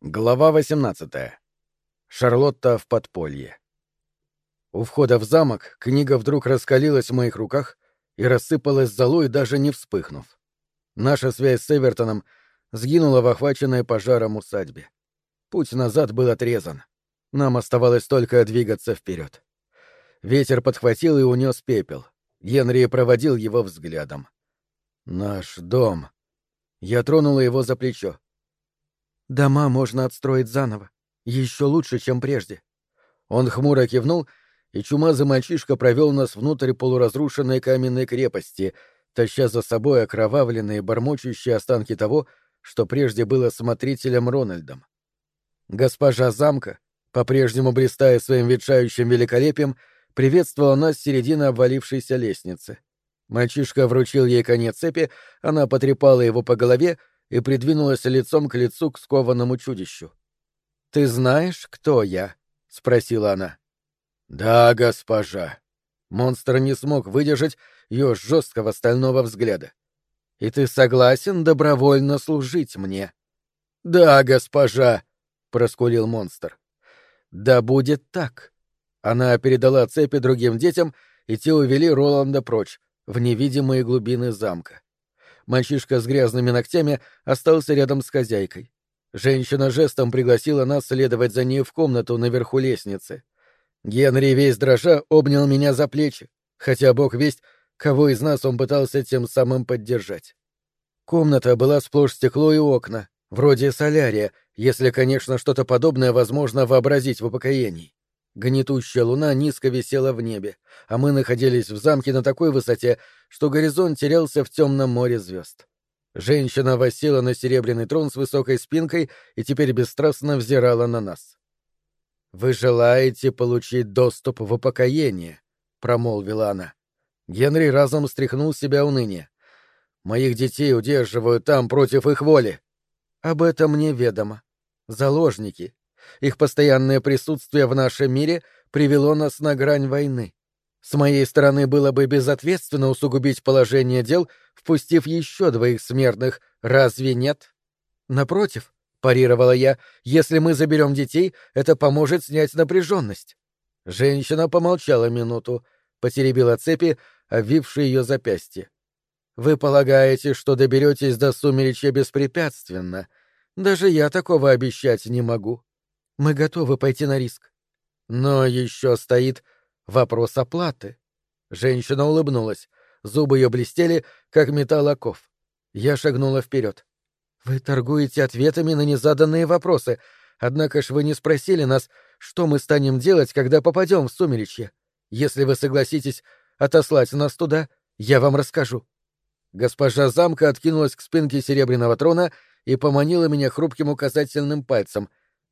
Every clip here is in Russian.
Глава 18. Шарлотта в подполье. У входа в замок книга вдруг раскалилась в моих руках и рассыпалась золой, даже не вспыхнув. Наша связь с Эвертоном сгинула в охваченной пожаром усадьбе. Путь назад был отрезан. Нам оставалось только двигаться вперед. Ветер подхватил и унес пепел. Генри проводил его взглядом. «Наш дом». Я тронула его за плечо. Дома можно отстроить заново. Еще лучше, чем прежде. Он хмуро кивнул, и чумазый мальчишка провел нас внутрь полуразрушенной каменной крепости, таща за собой окровавленные, бормочущие останки того, что прежде было смотрителем Рональдом. Госпожа замка, по-прежнему блистая своим ветшающим великолепием, приветствовала нас с середины обвалившейся лестницы. Мальчишка вручил ей конец цепи, она потрепала его по голове и придвинулась лицом к лицу к скованному чудищу. «Ты знаешь, кто я?» — спросила она. «Да, госпожа». Монстр не смог выдержать ее жесткого стального взгляда. «И ты согласен добровольно служить мне?» «Да, госпожа», — проскулил монстр. «Да будет так». Она передала цепи другим детям, и те увели Роланда прочь, в невидимые глубины замка. Мальчишка с грязными ногтями остался рядом с хозяйкой. Женщина жестом пригласила нас следовать за ней в комнату наверху лестницы. Генри весь дрожа обнял меня за плечи, хотя бог весть, кого из нас он пытался тем самым поддержать. Комната была сплошь стекло и окна, вроде солярия, если, конечно, что-то подобное возможно вообразить в упокоении. Гнетущая луна низко висела в небе, а мы находились в замке на такой высоте, что горизонт терялся в темном море звезд. Женщина восела на серебряный трон с высокой спинкой и теперь бесстрастно взирала на нас. «Вы желаете получить доступ в упокоение», — промолвила она. Генри разом стряхнул себя уныние. «Моих детей удерживают там против их воли». «Об этом мне ведомо. Заложники, их постоянное присутствие в нашем мире привело нас на грань войны. С моей стороны было бы безответственно усугубить положение дел, впустив еще двоих смертных, разве нет? Напротив, парировала я, если мы заберем детей, это поможет снять напряженность. Женщина помолчала минуту, потеребила цепи, обвившие ее запястье. Вы полагаете, что доберетесь до сумеречья беспрепятственно? Даже я такого обещать не могу. Мы готовы пойти на риск. Но еще стоит вопрос оплаты. Женщина улыбнулась. Зубы ее блестели, как металл оков. Я шагнула вперед. Вы торгуете ответами на незаданные вопросы, однако ж вы не спросили нас, что мы станем делать, когда попадем в сумеречье. Если вы согласитесь отослать нас туда, я вам расскажу. Госпожа замка откинулась к спинке серебряного трона и поманила меня хрупким указательным пальцем,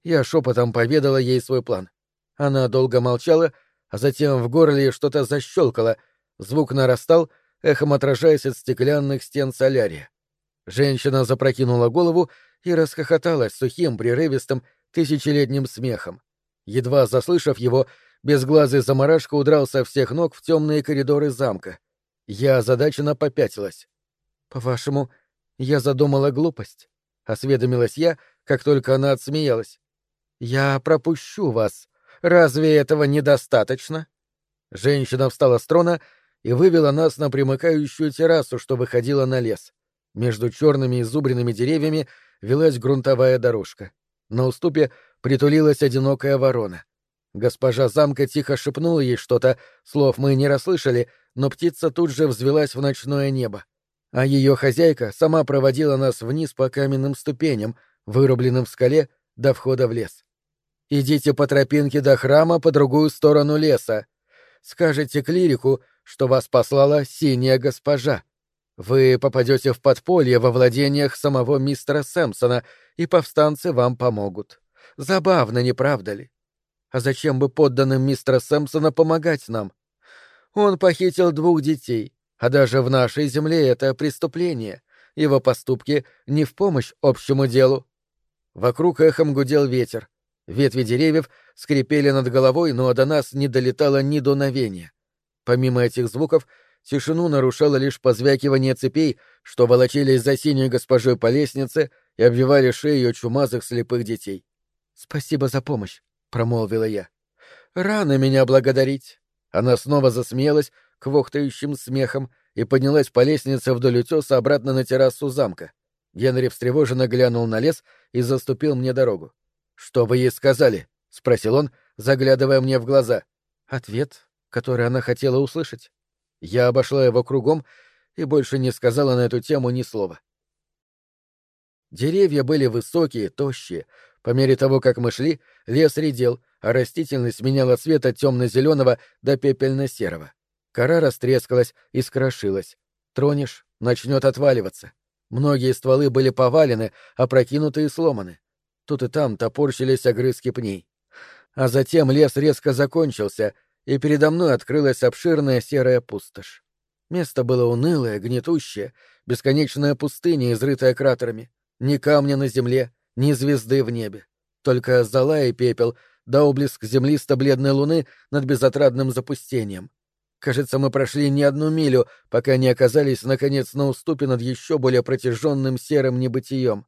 я шепотом поведала ей свой план. Она долго молчала, а затем в горле что-то защелкало, звук нарастал, эхом отражаясь от стеклянных стен солярия. Женщина запрокинула голову и расхохоталась сухим, прерывистым, тысячелетним смехом. Едва заслышав его, безглазый заморашка удрал со всех ног в темные коридоры замка. Я озадаченно попятилась. «По-вашему, я задумала глупость?» — осведомилась я, как только она отсмеялась. «Я пропущу вас. Разве этого недостаточно?» Женщина встала с трона и вывела нас на примыкающую террасу, что выходила на лес. Между черными изубренными деревьями велась грунтовая дорожка. На уступе притулилась одинокая ворона. Госпожа замка тихо шепнула ей что-то, слов мы не расслышали, но птица тут же взвелась в ночное небо. А ее хозяйка сама проводила нас вниз по каменным ступеням, вырубленным в скале, до входа в лес. Идите по тропинке до храма по другую сторону леса. Скажите клирику, что вас послала синяя госпожа. Вы попадете в подполье во владениях самого мистера Сэмпсона, и повстанцы вам помогут. Забавно, не правда ли? А зачем бы подданным мистера Сэмпсона помогать нам? Он похитил двух детей, а даже в нашей земле это преступление. Его поступки не в помощь общему делу. Вокруг эхом гудел ветер. Ветви деревьев скрипели над головой, но до нас не долетало ни дуновения. Помимо этих звуков, тишину нарушало лишь позвякивание цепей, что волочились за синей госпожой по лестнице, и обвивали шеи ее чумазых слепых детей. «Спасибо за помощь», — промолвила я. «Рано меня благодарить». Она снова засмеялась квохтающим смехом и поднялась по лестнице вдоль утеса обратно на террасу замка. Генри встревоженно глянул на лес и заступил мне дорогу. «Что вы ей сказали?» — спросил он, заглядывая мне в глаза. Ответ, который она хотела услышать. Я обошла его кругом и больше не сказала на эту тему ни слова. Деревья были высокие, тощие. По мере того, как мы шли, лес редел, а растительность меняла цвет от темно-зеленого до пепельно-серого. Кора растрескалась и скрошилась. Тронешь — начнет отваливаться. Многие стволы были повалены, опрокинуты и сломаны. Тут и там топорщились огрызки пней. А затем лес резко закончился, и передо мной открылась обширная серая пустошь. Место было унылое, гнетущее, бесконечная пустыня, изрытая кратерами. Ни камня на земле, ни звезды в небе. Только зола и пепел, да облеск землисто-бледной луны над безотрадным запустением. Кажется, мы прошли не одну милю, пока не оказались, наконец, на уступе над еще более протяженным серым небытием.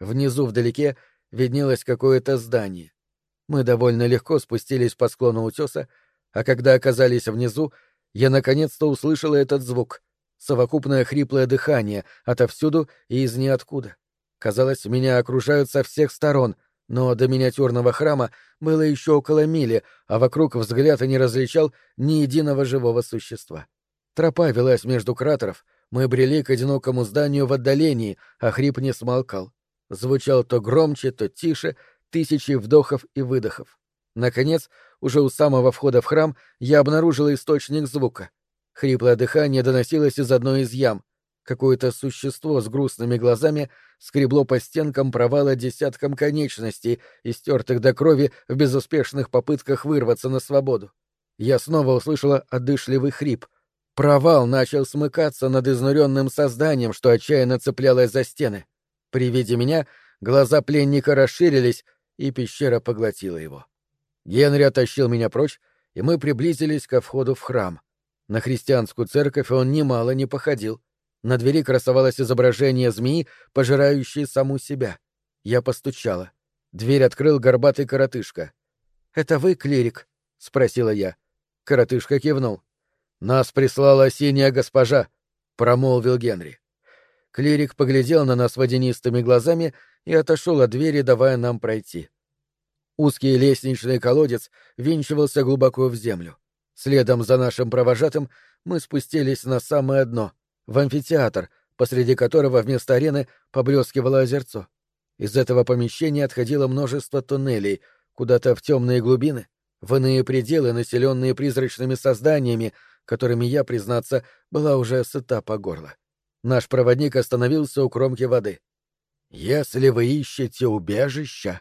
Внизу вдалеке виднелось какое-то здание. Мы довольно легко спустились по склону утеса, а когда оказались внизу, я наконец-то услышала этот звук — совокупное хриплое дыхание отовсюду и из ниоткуда. Казалось, меня окружают со всех сторон, но до миниатюрного храма было еще около мили, а вокруг взгляд не различал ни единого живого существа. Тропа велась между кратеров, мы брели к одинокому зданию в отдалении, а хрип не смолкал. Звучал то громче, то тише, тысячи вдохов и выдохов. Наконец, уже у самого входа в храм я обнаружила источник звука. Хриплое дыхание доносилось из одной из ям. Какое-то существо с грустными глазами скребло по стенкам провала десяткам конечностей, истертых до крови в безуспешных попытках вырваться на свободу. Я снова услышала одышливый хрип. Провал начал смыкаться над изнуренным созданием, что отчаянно цеплялось за стены. При виде меня глаза пленника расширились, и пещера поглотила его. Генри оттащил меня прочь, и мы приблизились ко входу в храм. На христианскую церковь он немало не походил. На двери красовалось изображение змеи, пожирающей саму себя. Я постучала. Дверь открыл горбатый коротышка. «Это вы, клирик?» — спросила я. Коротышка кивнул. «Нас прислала синяя госпожа», — промолвил Генри. Клирик поглядел на нас водянистыми глазами и отошел от двери, давая нам пройти. Узкий лестничный колодец винчивался глубоко в землю. Следом за нашим провожатым мы спустились на самое дно — в амфитеатр, посреди которого вместо арены поблескивало озерцо. Из этого помещения отходило множество туннелей, куда-то в темные глубины, в иные пределы, населенные призрачными созданиями, которыми я, признаться, была уже сыта по горло. Наш проводник остановился у кромки воды. «Если вы ищете убежища,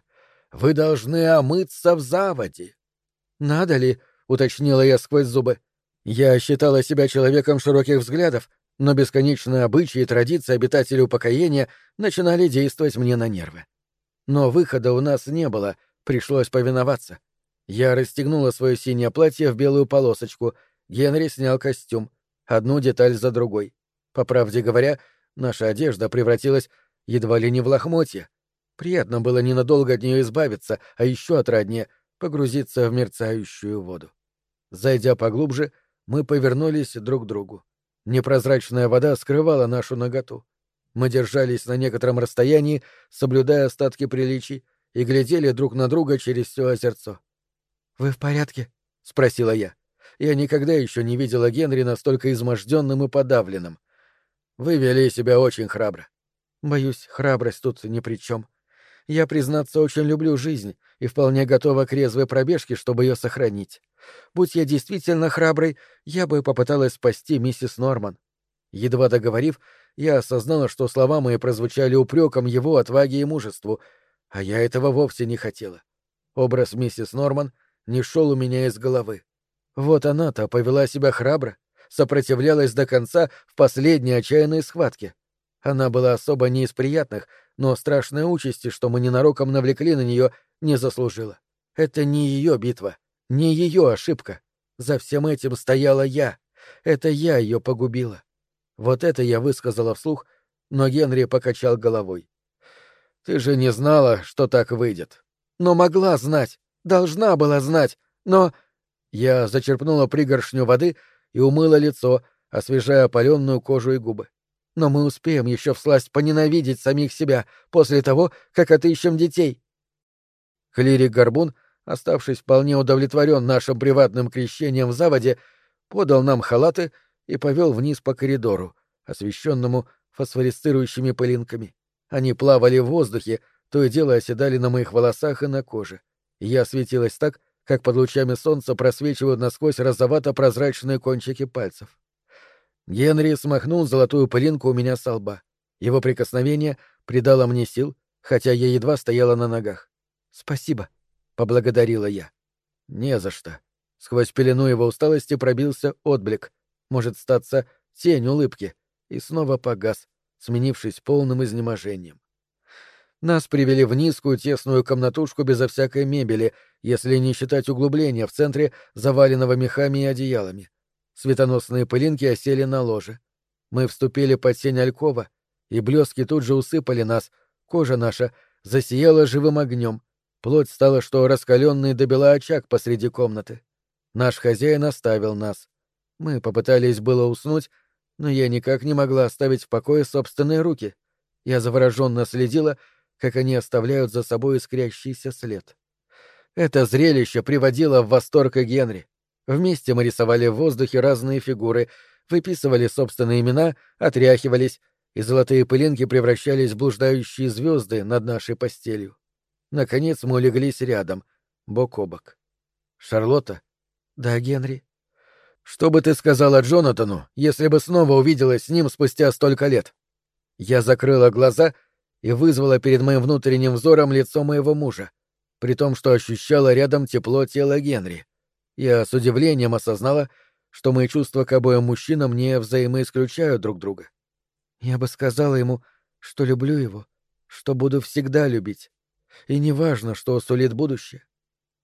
вы должны омыться в заводе». «Надо ли?» — уточнила я сквозь зубы. Я считала себя человеком широких взглядов, но бесконечные обычаи и традиции обитателей упокоения начинали действовать мне на нервы. Но выхода у нас не было, пришлось повиноваться. Я расстегнула свое синее платье в белую полосочку, Генри снял костюм, одну деталь за другой. По правде говоря, наша одежда превратилась едва ли не в лохмотье. Приятно было ненадолго от нее избавиться, а еще отраднее — погрузиться в мерцающую воду. Зайдя поглубже, мы повернулись друг к другу. Непрозрачная вода скрывала нашу наготу. Мы держались на некотором расстоянии, соблюдая остатки приличий, и глядели друг на друга через все озерцо. «Вы в порядке?» — спросила я. Я никогда еще не видела Генри настолько изможденным и подавленным. Вы вели себя очень храбро. Боюсь, храбрость тут ни при чем. Я, признаться, очень люблю жизнь и вполне готова к резвой пробежке, чтобы ее сохранить. Будь я действительно храброй, я бы попыталась спасти миссис Норман. Едва договорив, я осознала, что слова мои прозвучали упреком его отваге и мужеству, а я этого вовсе не хотела. Образ миссис Норман не шел у меня из головы. Вот она-то повела себя храбро, сопротивлялась до конца в последней отчаянной схватке. Она была особо не из приятных, но страшной участи, что мы ненароком навлекли на нее, не заслужила. Это не ее битва. Не ее ошибка. За всем этим стояла я. Это я ее погубила. Вот это я высказала вслух, но Генри покачал головой. Ты же не знала, что так выйдет. Но могла знать, должна была знать, но... Я зачерпнула пригоршню воды и умыла лицо, освежая опаленную кожу и губы. Но мы успеем еще всласть поненавидеть самих себя после того, как отыщем детей. Клирик Горбун, оставшись вполне удовлетворен нашим приватным крещением в заводе, подал нам халаты и повел вниз по коридору, освещенному фосфорисцирующими пылинками. Они плавали в воздухе, то и дело оседали на моих волосах и на коже. Я светилась так, как под лучами солнца просвечивают насквозь розовато-прозрачные кончики пальцев. Генри смахнул золотую пылинку у меня со лба. Его прикосновение придало мне сил, хотя я едва стояла на ногах. «Спасибо», — поблагодарила я. «Не за что». Сквозь пелену его усталости пробился отблик, может статься тень улыбки, и снова погас, сменившись полным изнеможением. Нас привели в низкую тесную комнатушку безо всякой мебели, если не считать углубления в центре, заваленного мехами и одеялами. Светоносные пылинки осели на ложе. Мы вступили под сень алькова, и блески тут же усыпали нас, кожа наша засияла живым огнем, плоть стала, что раскаленный добила очаг посреди комнаты. Наш хозяин оставил нас. Мы попытались было уснуть, но я никак не могла оставить в покое собственные руки. Я завороженно следила, как они оставляют за собой искрящийся след. Это зрелище приводило в восторг и Генри. Вместе мы рисовали в воздухе разные фигуры, выписывали собственные имена, отряхивались, и золотые пылинки превращались в блуждающие звезды над нашей постелью. Наконец мы улеглись рядом, бок о бок. Шарлотта? Да, Генри. Что бы ты сказала Джонатану, если бы снова увиделась с ним спустя столько лет? Я закрыла глаза и вызвала перед моим внутренним взором лицо моего мужа, при том, что ощущала рядом тепло тела Генри. Я с удивлением осознала, что мои чувства к обоим мужчинам не взаимоисключают друг друга. Я бы сказала ему, что люблю его, что буду всегда любить. И неважно, что сулит будущее.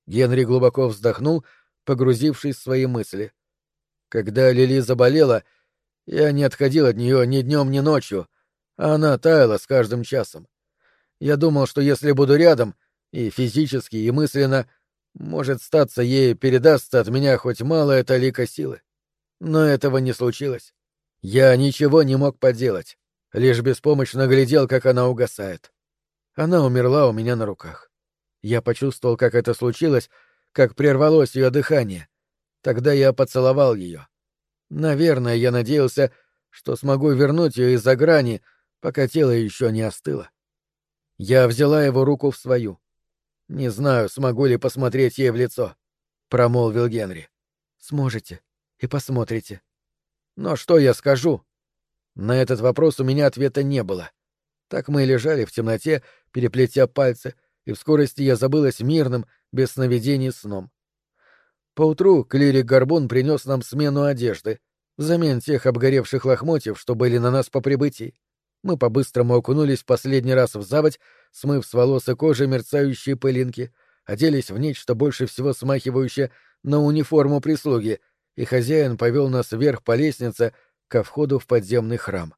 Генри глубоко вздохнул, погрузившись в свои мысли. Когда Лили заболела, я не отходил от нее ни днем, ни ночью, а она таяла с каждым часом. Я думал, что если буду рядом, и физически, и мысленно, может, статься ей передастся от меня хоть малая талика силы. Но этого не случилось. Я ничего не мог поделать, лишь беспомощно глядел, как она угасает. Она умерла у меня на руках. Я почувствовал, как это случилось, как прервалось ее дыхание. Тогда я поцеловал ее. Наверное, я надеялся, что смогу вернуть ее из-за грани, пока тело еще не остыло. Я взяла его руку в свою. Не знаю, смогу ли посмотреть ей в лицо, промолвил Генри. Сможете и посмотрите. Но что я скажу? На этот вопрос у меня ответа не было. Так мы и лежали в темноте, переплетя пальцы, и в скорости я забылась мирным, без сновидений сном. Поутру клирик Горбун принес нам смену одежды, взамен тех обгоревших лохмотьев, что были на нас по прибытии. Мы по-быстрому окунулись последний раз в заводь, смыв с волос и кожи мерцающие пылинки, оделись в нечто больше всего смахивающее на униформу прислуги, и хозяин повел нас вверх по лестнице ко входу в подземный храм.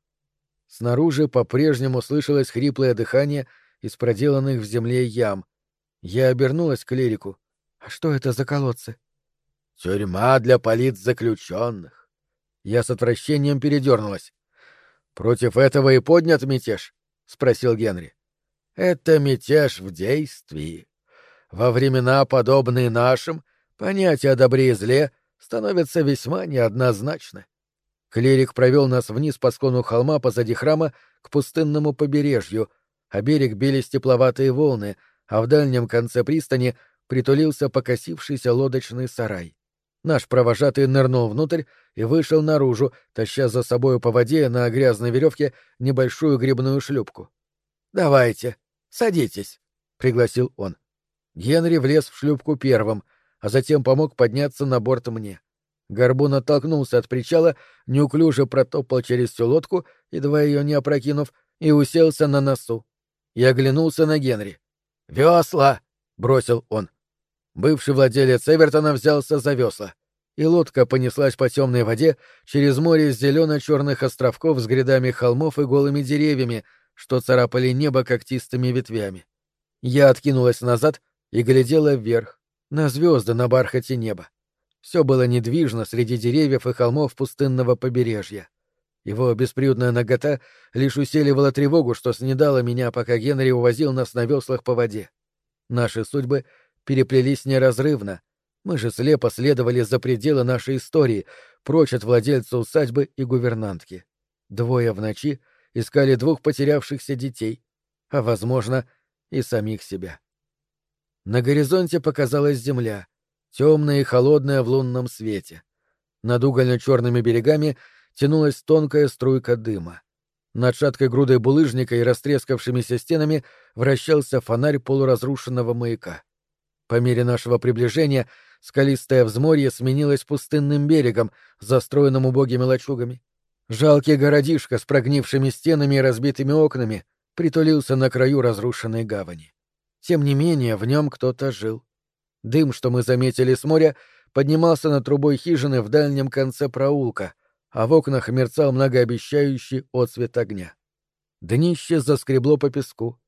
Снаружи по-прежнему слышалось хриплое дыхание из проделанных в земле ям. Я обернулась к клирику. «А что это за колодцы?» «Тюрьма для политзаключенных». Я с отвращением передернулась. «Против этого и поднят мятеж?» — спросил Генри. «Это мятеж в действии. Во времена, подобные нашим, понятия о добре и зле становятся весьма неоднозначны. Клирик провел нас вниз по склону холма позади храма к пустынному побережью, а берег били степловатые волны, а в дальнем конце пристани притулился покосившийся лодочный сарай. Наш провожатый нырнул внутрь и вышел наружу, таща за собою по воде на грязной веревке небольшую грибную шлюпку. «Давайте, садитесь», — пригласил он. Генри влез в шлюпку первым, а затем помог подняться на борт мне. Горбун оттолкнулся от причала, неуклюже протопал через всю лодку, едва ее не опрокинув, и уселся на носу. Я оглянулся на Генри. «Весла!» — бросил он. Бывший владелец Эвертона взялся за весла, и лодка понеслась по темной воде через море зелено-черных островков с грядами холмов и голыми деревьями, что царапали небо когтистыми ветвями. Я откинулась назад и глядела вверх, на звезды на бархате неба. Все было недвижно среди деревьев и холмов пустынного побережья. Его бесприютная нагота лишь усиливала тревогу, что снедала меня, пока Генри увозил нас на веслах по воде. Наши судьбы переплелись неразрывно. Мы же слепо следовали за пределы нашей истории, прочь от владельца усадьбы и гувернантки. Двое в ночи искали двух потерявшихся детей, а, возможно, и самих себя. На горизонте показалась земля, темная и холодная в лунном свете. Над угольно-черными берегами тянулась тонкая струйка дыма. Над шаткой грудой булыжника и растрескавшимися стенами вращался фонарь полуразрушенного маяка. По мере нашего приближения скалистое взморье сменилось пустынным берегом, застроенным убогими лачугами. Жалкий городишко с прогнившими стенами и разбитыми окнами притулился на краю разрушенной гавани. Тем не менее, в нем кто-то жил. Дым, что мы заметили с моря, поднимался над трубой хижины в дальнем конце проулка, а в окнах мерцал многообещающий отсвет огня. Днище заскребло по песку.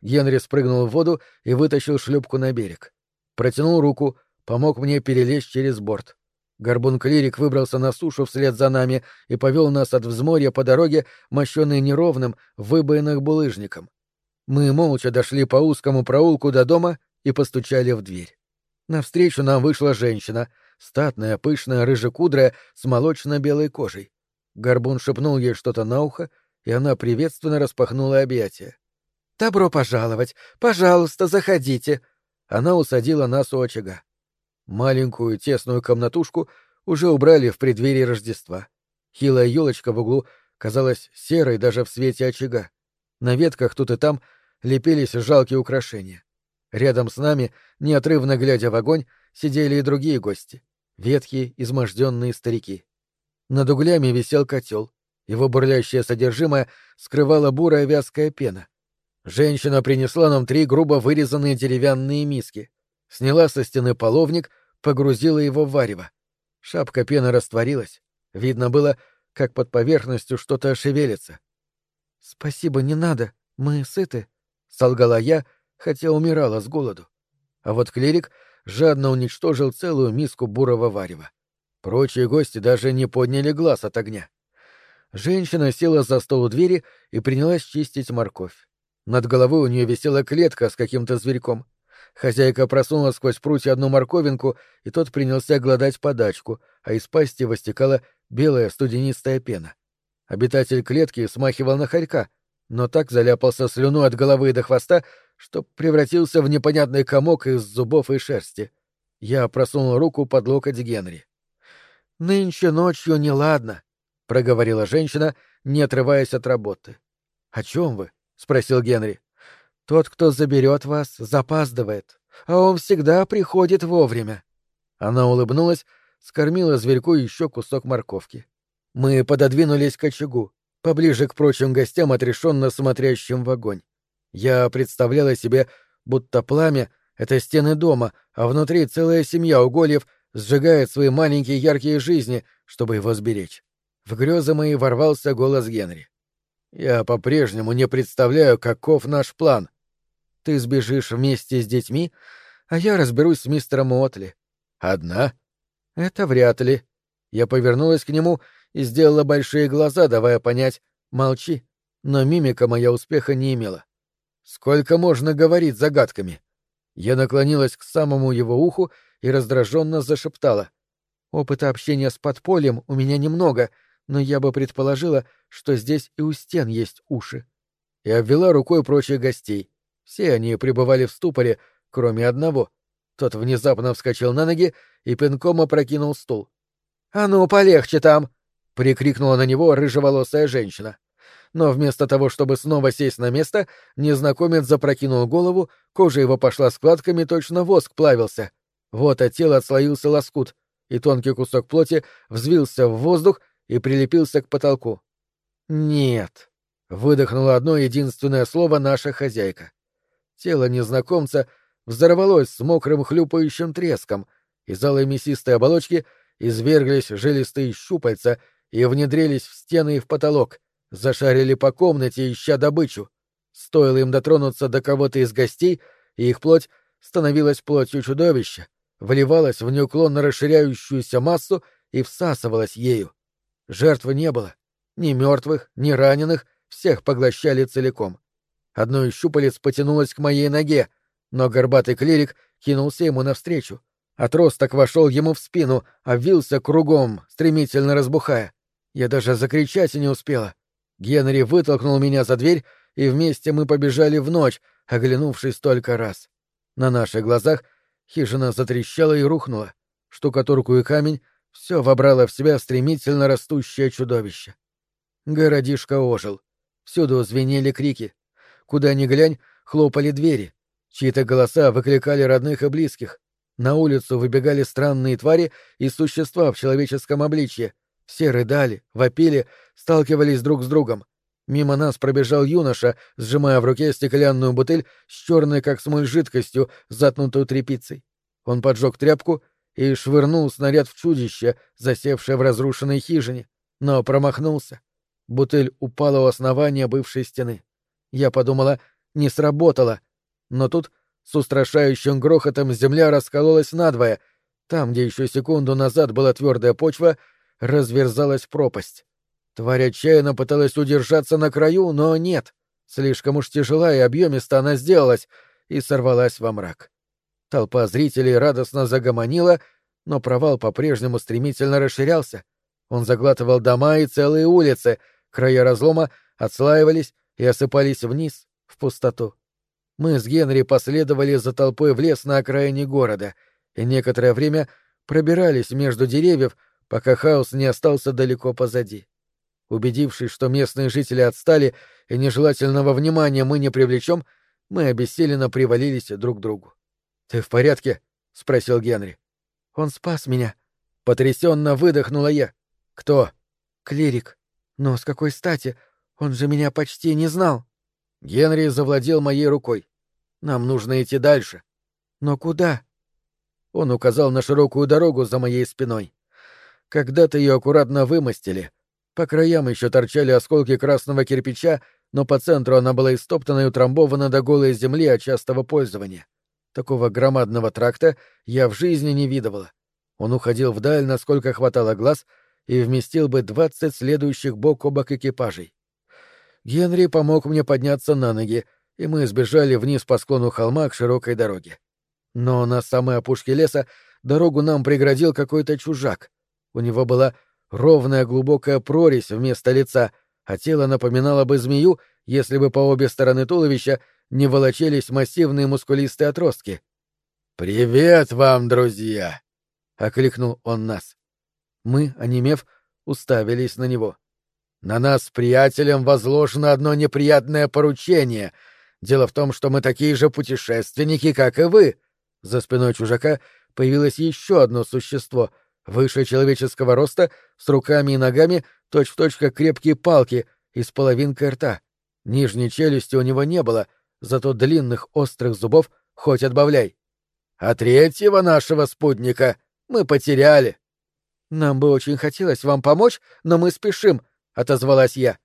Генри спрыгнул в воду и вытащил шлюпку на берег. Протянул руку, помог мне перелезть через борт. Горбун-клирик выбрался на сушу вслед за нами и повел нас от взморья по дороге, мощенной неровным, выбоенных булыжником. Мы молча дошли по узкому проулку до дома и постучали в дверь. Навстречу нам вышла женщина, статная, пышная, рыжекудрая, с молочно-белой кожей. Горбун шепнул ей что-то на ухо, и она приветственно распахнула объятия. «Добро пожаловать! Пожалуйста, заходите!» Она усадила нас у очага. Маленькую тесную комнатушку уже убрали в преддверии Рождества. Хилая елочка в углу казалась серой даже в свете очага. На ветках тут и там лепились жалкие украшения. Рядом с нами, неотрывно глядя в огонь, сидели и другие гости ветхие, изможденные старики. Над углями висел котел. Его бурлящее содержимое скрывала бурая вязкая пена. Женщина принесла нам три грубо вырезанные деревянные миски. Сняла со стены половник, погрузила его в варево. Шапка пены растворилась. Видно было, как под поверхностью что-то шевелится. — Спасибо, не надо, мы сыты, — солгала я, хотя умирала с голоду. А вот клирик жадно уничтожил целую миску бурого варева. Прочие гости даже не подняли глаз от огня. Женщина села за стол у двери и принялась чистить морковь. Над головой у нее висела клетка с каким-то зверьком. Хозяйка просунула сквозь прутья одну морковинку, и тот принялся гладать подачку, а из пасти востекала белая студенистая пена. Обитатель клетки смахивал на хорька, но так заляпался слюной от головы до хвоста, что превратился в непонятный комок из зубов и шерсти. Я просунул руку под локоть Генри. «Нынче ночью неладно», — проговорила женщина, не отрываясь от работы. «О чем вы?» — спросил Генри. «Тот, кто заберет вас, запаздывает, а он всегда приходит вовремя». Она улыбнулась, скормила зверьку еще кусок морковки. Мы пододвинулись к очагу, поближе к прочим гостям, отрешенно смотрящим в огонь. Я представляла себе, будто пламя — это стены дома, а внутри целая семья угольев сжигает свои маленькие яркие жизни, чтобы его сберечь. В грезы мои ворвался голос Генри. «Я по-прежнему не представляю, каков наш план. Ты сбежишь вместе с детьми, а я разберусь с мистером Уотли. Одна? Это вряд ли. Я повернулась к нему и сделала большие глаза, давая понять «молчи», но мимика моя успеха не имела. Сколько можно говорить загадками? Я наклонилась к самому его уху и раздраженно зашептала. Опыта общения с подпольем у меня немного, но я бы предположила, что здесь и у стен есть уши. И обвела рукой прочих гостей. Все они пребывали в ступоре, кроме одного. Тот внезапно вскочил на ноги и пинком опрокинул стул. «А ну, полегче там!» — прикрикнула на него рыжеволосая женщина но вместо того, чтобы снова сесть на место, незнакомец запрокинул голову, кожа его пошла складками, точно воск плавился. Вот от тела отслоился лоскут, и тонкий кусок плоти взвился в воздух и прилепился к потолку. «Нет», — выдохнула одно единственное слово наша хозяйка. Тело незнакомца взорвалось с мокрым хлюпающим треском, из алой мясистой оболочки изверглись жилистые щупальца и внедрились в стены и в потолок, Зашарили по комнате, ища добычу. Стоило им дотронуться до кого-то из гостей, и их плоть становилась плотью чудовища, вливалась в неуклонно расширяющуюся массу и всасывалась ею. Жертвы не было. Ни мертвых, ни раненых, всех поглощали целиком. Одно из щупалец потянулось к моей ноге, но горбатый клирик кинулся ему навстречу. Отросток вошел ему в спину, обвился кругом, стремительно разбухая. Я даже закричать и не успела. Генри вытолкнул меня за дверь, и вместе мы побежали в ночь, оглянувшись только раз. На наших глазах хижина затрещала и рухнула. Штукатурку и камень все вобрало в себя стремительно растущее чудовище. Городишко ожил. Всюду звенели крики. Куда ни глянь, хлопали двери. Чьи-то голоса выкликали родных и близких. На улицу выбегали странные твари и существа в человеческом обличье. Все рыдали, вопили, сталкивались друг с другом. Мимо нас пробежал юноша, сжимая в руке стеклянную бутыль с черной как смоль жидкостью, затнутую тряпицей. Он поджег тряпку и швырнул снаряд в чудище, засевшее в разрушенной хижине, но промахнулся. Бутыль упала у основания бывшей стены. Я подумала, не сработало. Но тут с устрашающим грохотом земля раскололась надвое. Там, где еще секунду назад была твердая почва, разверзалась пропасть. Тварь отчаянно пыталась удержаться на краю, но нет. Слишком уж тяжела и объемиста она сделалась и сорвалась во мрак. Толпа зрителей радостно загомонила, но провал по-прежнему стремительно расширялся. Он заглатывал дома и целые улицы, края разлома отслаивались и осыпались вниз, в пустоту. Мы с Генри последовали за толпой в лес на окраине города и некоторое время пробирались между деревьев, пока хаос не остался далеко позади. Убедившись, что местные жители отстали и нежелательного внимания мы не привлечем, мы обессиленно привалились друг к другу. «Ты в порядке?» — спросил Генри. «Он спас меня». Потрясенно выдохнула я. «Кто?» «Клирик. Но с какой стати? Он же меня почти не знал». Генри завладел моей рукой. «Нам нужно идти дальше». «Но куда?» Он указал на широкую дорогу за моей спиной. Когда-то ее аккуратно вымостили — по краям еще торчали осколки красного кирпича, но по центру она была истоптана и утрамбована до голой земли от частого пользования. Такого громадного тракта я в жизни не видывала. Он уходил вдаль, насколько хватало глаз, и вместил бы двадцать следующих бок о бок экипажей. Генри помог мне подняться на ноги, и мы сбежали вниз по склону холма к широкой дороге. Но на самой опушке леса дорогу нам преградил какой-то чужак. У него была ровная глубокая прорезь вместо лица, а тело напоминало бы змею, если бы по обе стороны туловища не волочились массивные мускулистые отростки. «Привет вам, друзья!» — окликнул он нас. Мы, онемев, уставились на него. «На нас с приятелем возложено одно неприятное поручение. Дело в том, что мы такие же путешественники, как и вы». За спиной чужака появилось еще одно существо — выше человеческого роста, с руками и ногами, точь-в-точь точь как крепкие палки, и с половинкой рта. Нижней челюсти у него не было, зато длинных острых зубов хоть отбавляй. А третьего нашего спутника мы потеряли. Нам бы очень хотелось вам помочь, но мы спешим, отозвалась я.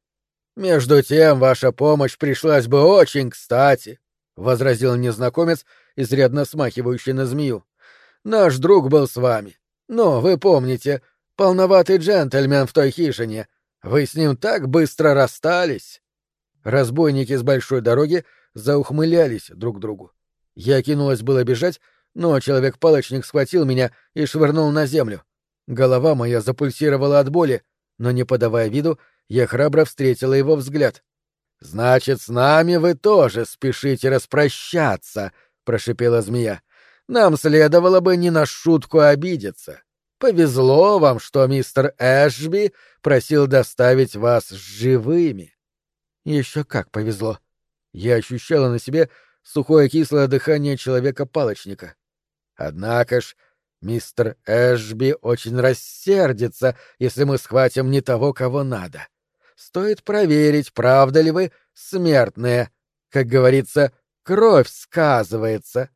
Между тем, ваша помощь пришлась бы очень кстати, возразил незнакомец, изрядно смахивающий на змею. Наш друг был с вами. Но вы помните, полноватый джентльмен в той хижине. Вы с ним так быстро расстались. Разбойники с большой дороги заухмылялись друг другу. Я кинулась было бежать, но человек-палочник схватил меня и швырнул на землю. Голова моя запульсировала от боли, но, не подавая виду, я храбро встретила его взгляд. «Значит, с нами вы тоже спешите распрощаться», — прошипела змея. Нам следовало бы не на шутку обидеться. Повезло вам, что мистер Эшби просил доставить вас живыми. Еще как повезло. Я ощущала на себе сухое кислое дыхание человека-палочника. Однако ж, мистер Эшби очень рассердится, если мы схватим не того, кого надо. Стоит проверить, правда ли вы смертные. Как говорится, кровь сказывается.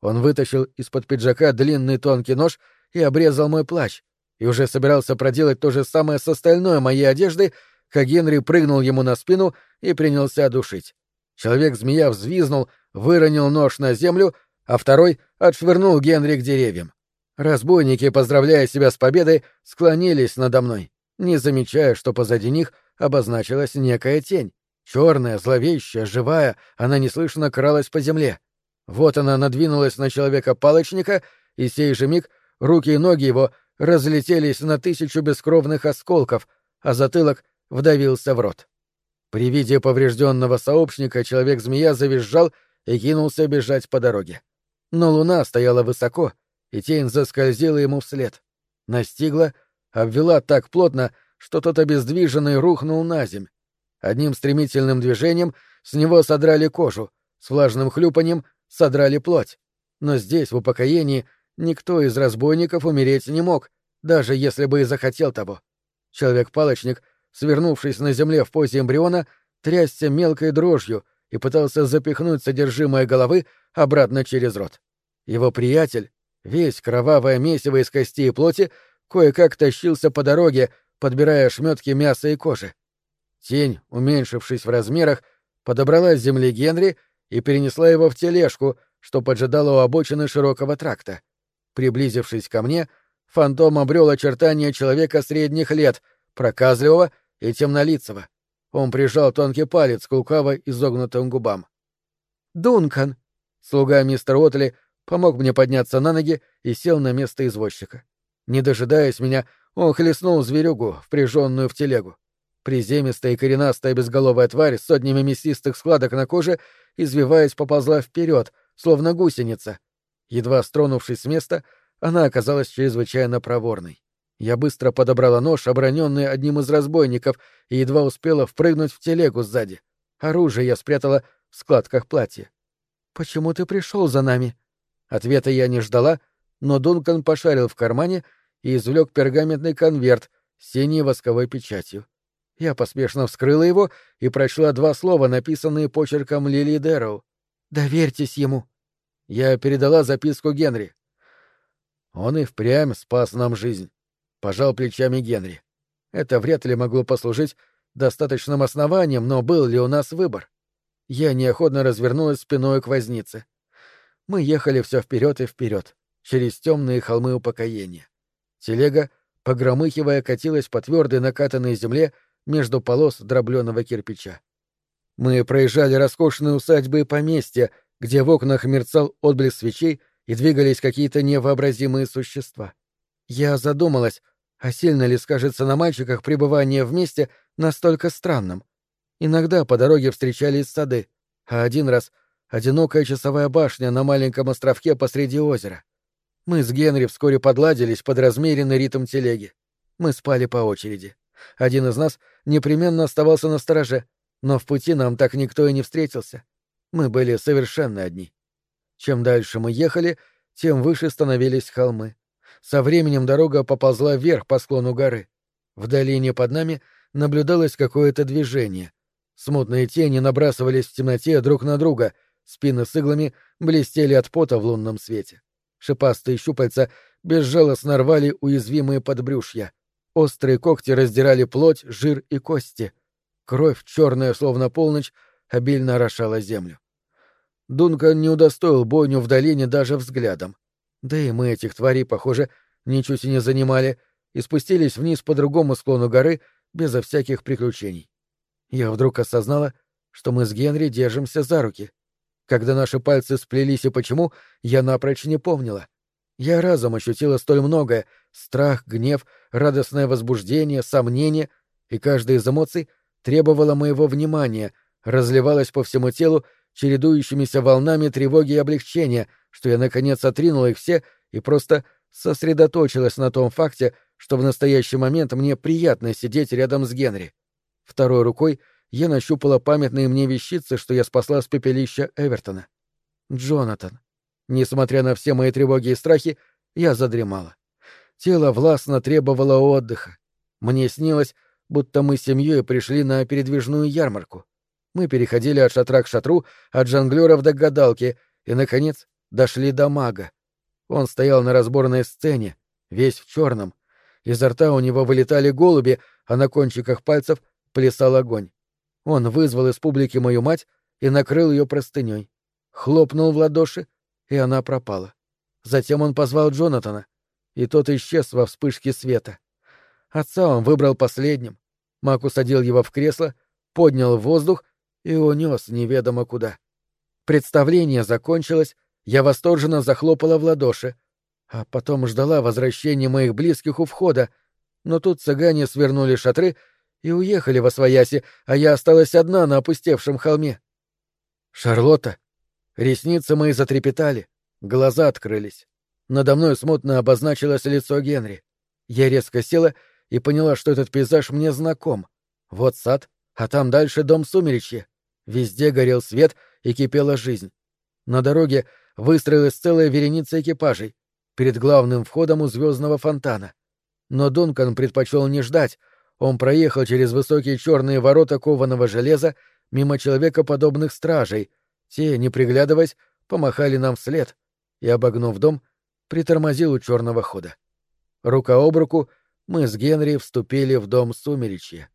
Он вытащил из-под пиджака длинный тонкий нож и обрезал мой плащ, и уже собирался проделать то же самое с остальной моей одеждой, как Генри прыгнул ему на спину и принялся душить. Человек-змея взвизнул, выронил нож на землю, а второй отшвырнул Генри к деревьям. Разбойники, поздравляя себя с победой, склонились надо мной, не замечая, что позади них обозначилась некая тень. Черная, зловещая, живая, она неслышно кралась по земле. Вот она надвинулась на человека-палочника, и сей же миг руки и ноги его разлетелись на тысячу бескровных осколков, а затылок вдавился в рот. При виде поврежденного сообщника человек-змея завизжал и кинулся бежать по дороге. Но луна стояла высоко, и тень заскользила ему вслед. Настигла, обвела так плотно, что тот обездвиженный рухнул на земь. Одним стремительным движением с него содрали кожу, с влажным хлюпаньем содрали плоть. Но здесь, в упокоении, никто из разбойников умереть не мог, даже если бы и захотел того. Человек-палочник, свернувшись на земле в позе эмбриона, трясся мелкой дрожью и пытался запихнуть содержимое головы обратно через рот. Его приятель, весь кровавое месиво из костей и плоти, кое-как тащился по дороге, подбирая шметки мяса и кожи. Тень, уменьшившись в размерах, подобрала с земли Генри и перенесла его в тележку, что поджидала у обочины широкого тракта. Приблизившись ко мне, фантом обрел очертания человека средних лет, проказливого и темнолицего. Он прижал тонкий палец к лукаво изогнутым губам. «Дункан!» Слуга мистер Отли помог мне подняться на ноги и сел на место извозчика. Не дожидаясь меня, он хлестнул зверюгу, впряженную в телегу. Приземистая и коренастая безголовая тварь с сотнями мясистых складок на коже, извиваясь, поползла вперед, словно гусеница. Едва стронувшись с места, она оказалась чрезвычайно проворной. Я быстро подобрала нож, оброненный одним из разбойников, и едва успела впрыгнуть в телегу сзади. Оружие я спрятала в складках платья. «Почему ты пришел за нами?» Ответа я не ждала, но Дункан пошарил в кармане и извлек пергаментный конверт с синей восковой печатью. Я поспешно вскрыла его и прочла два слова, написанные почерком Лили Дэрроу. «Доверьтесь ему». Я передала записку Генри. Он и впрямь спас нам жизнь. Пожал плечами Генри. Это вряд ли могло послужить достаточным основанием, но был ли у нас выбор? Я неохотно развернулась спиной к вознице. Мы ехали все вперед и вперед, через темные холмы упокоения. Телега, погромыхивая, катилась по твердой накатанной земле между полос дробленого кирпича. Мы проезжали роскошные усадьбы и поместья, где в окнах мерцал отблеск свечей и двигались какие-то невообразимые существа. Я задумалась, а сильно ли скажется на мальчиках пребывание вместе настолько странным. Иногда по дороге встречались сады, а один раз — одинокая часовая башня на маленьком островке посреди озера. Мы с Генри вскоре подладились под размеренный ритм телеги. Мы спали по очереди. Один из нас непременно оставался на стороже, но в пути нам так никто и не встретился. Мы были совершенно одни. Чем дальше мы ехали, тем выше становились холмы. Со временем дорога поползла вверх по склону горы. В долине под нами наблюдалось какое-то движение. Смутные тени набрасывались в темноте друг на друга, спины с иглами блестели от пота в лунном свете. Шипастые щупальца безжалостно рвали уязвимые подбрюшья. Острые когти раздирали плоть, жир и кости. Кровь, черная, словно полночь, обильно орошала землю. Дункан не удостоил бойню в долине даже взглядом. Да и мы этих тварей, похоже, ничуть и не занимали, и спустились вниз по другому склону горы безо всяких приключений. Я вдруг осознала, что мы с Генри держимся за руки. Когда наши пальцы сплелись и почему, я напрочь не помнила. Я разом ощутила столь многое — страх, гнев, радостное возбуждение, сомнение, и каждая из эмоций требовала моего внимания, разливалась по всему телу чередующимися волнами тревоги и облегчения, что я, наконец, отринула их все и просто сосредоточилась на том факте, что в настоящий момент мне приятно сидеть рядом с Генри. Второй рукой я нащупала памятные мне вещицы, что я спасла с пепелища Эвертона. Джонатан. Несмотря на все мои тревоги и страхи, я задремала. Тело властно требовало отдыха. Мне снилось, будто мы с семьей пришли на передвижную ярмарку. Мы переходили от шатра к шатру, от жонглеров до гадалки, и, наконец, дошли до мага. Он стоял на разборной сцене, весь в черном. Изо рта у него вылетали голуби, а на кончиках пальцев плясал огонь. Он вызвал из публики мою мать и накрыл ее простыней. Хлопнул в ладоши, и она пропала. Затем он позвал Джонатана, и тот исчез во вспышке света. Отца он выбрал последним. Мак усадил его в кресло, поднял в воздух и унес неведомо куда. Представление закончилось, я восторженно захлопала в ладоши, а потом ждала возвращения моих близких у входа, но тут цыгане свернули шатры и уехали во свояси, а я осталась одна на опустевшем холме. Шарлотта. Ресницы мои затрепетали, глаза открылись. Надо мной смутно обозначилось лицо Генри. Я резко села и поняла, что этот пейзаж мне знаком. Вот сад, а там дальше дом сумеречья. Везде горел свет и кипела жизнь. На дороге выстроилась целая вереница экипажей перед главным входом у звездного фонтана. Но Дункан предпочел не ждать. Он проехал через высокие черные ворота кованого железа мимо человекоподобных стражей. Те, не приглядываясь, помахали нам вслед и, обогнув дом, притормозил у черного хода. Рука об руку мы с Генри вступили в дом сумеречья.